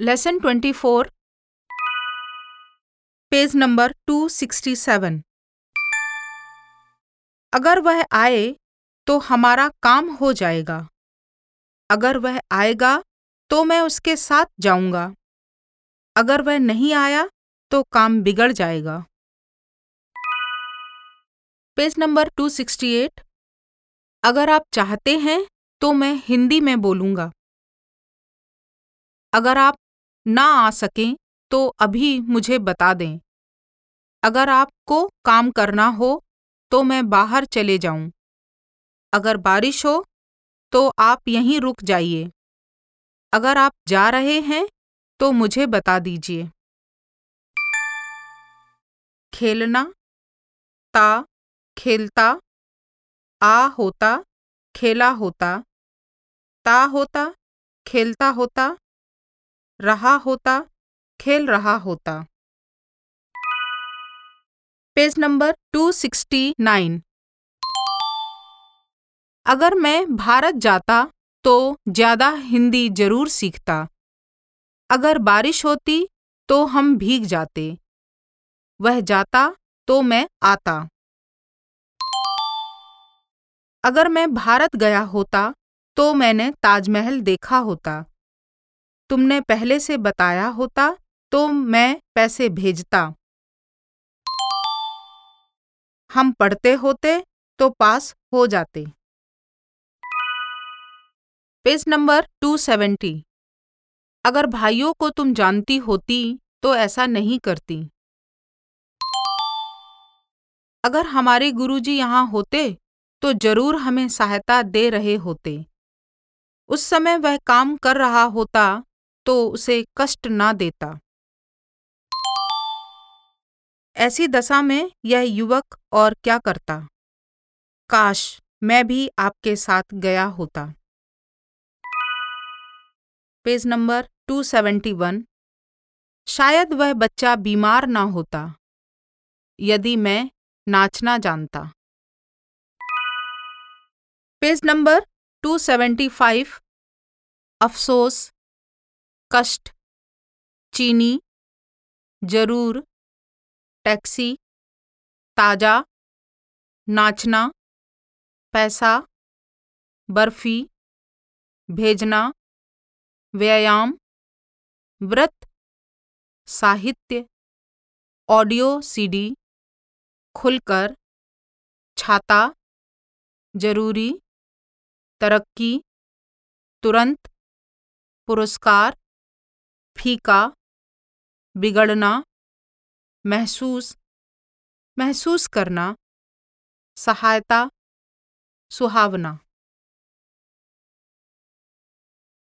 Lesson twenty four page number two sixty seven अगर वह आए तो हमारा काम हो जाएगा। अगर वह आएगा तो मैं उसके साथ जाऊँगा। अगर वह नहीं आया तो काम बिगड़ जाएगा। पेज नंबर 268 अगर आप चाहते हैं तो मैं हिंदी में बोलूँगा। अगर आप ना आ सकें तो अभी मुझे बता दें। अगर आपको काम करना हो तो मैं बाहर चले जाऊँ। अगर बारिश हो तो आप यहीं रुक जाइए। अगर आप जा रहे हैं तो मुझे बता दीजिए। खेलना, ता, खेलता आ होता, खेला होता, ता होता, खेलता होता, रहा होता, खेल रहा होता। पेज नंबर 269 अगर मैं भारत जाता तो ज़्यादा हिंदी ज़रूर सीखता। अगर बारिश होती तो हम भीग जाते। वह जाता तो मैं आता। अगर मैं भारत गया होता तो मैंने ताजमहल देखा होता। तुमने पहले से बताया होता तो मैं पैसे भेजता। हम पढ़ते होते तो पास हो जाते। पेज नंबर 270 अगर भाइयों को तुम जानती होती तो ऐसा नहीं करती। अगर हमारे गुरुजी यहाँ होते तो ज़रूर हमें सहायता दे रहे होते। उस समय वह काम कर रहा होता तो उसे कष्ट ना देता। ऐसी दशा में यह युवक और क्या करता? काश मैं भी आपके साथ गया होता। पेज नंबर 271 शायद वह बच्चा बीमार ना होता। यदि मैं नाचना जानता। पेज नंबर 275 अफसोस, कष्ट, चीनी, ज़रूर, टैक्सी, ताज़ा, नाचना, पैसा, बर्फ़ी, भेजना, व्यायाम, व्रत, साहित्य, ऑडियो सीडी, खुलकर, छाता, ज़रूरी तरक्की तुरंत पुरस्कार फीका बिगड़ना महसूस महसूस करना सहायता सुहावना।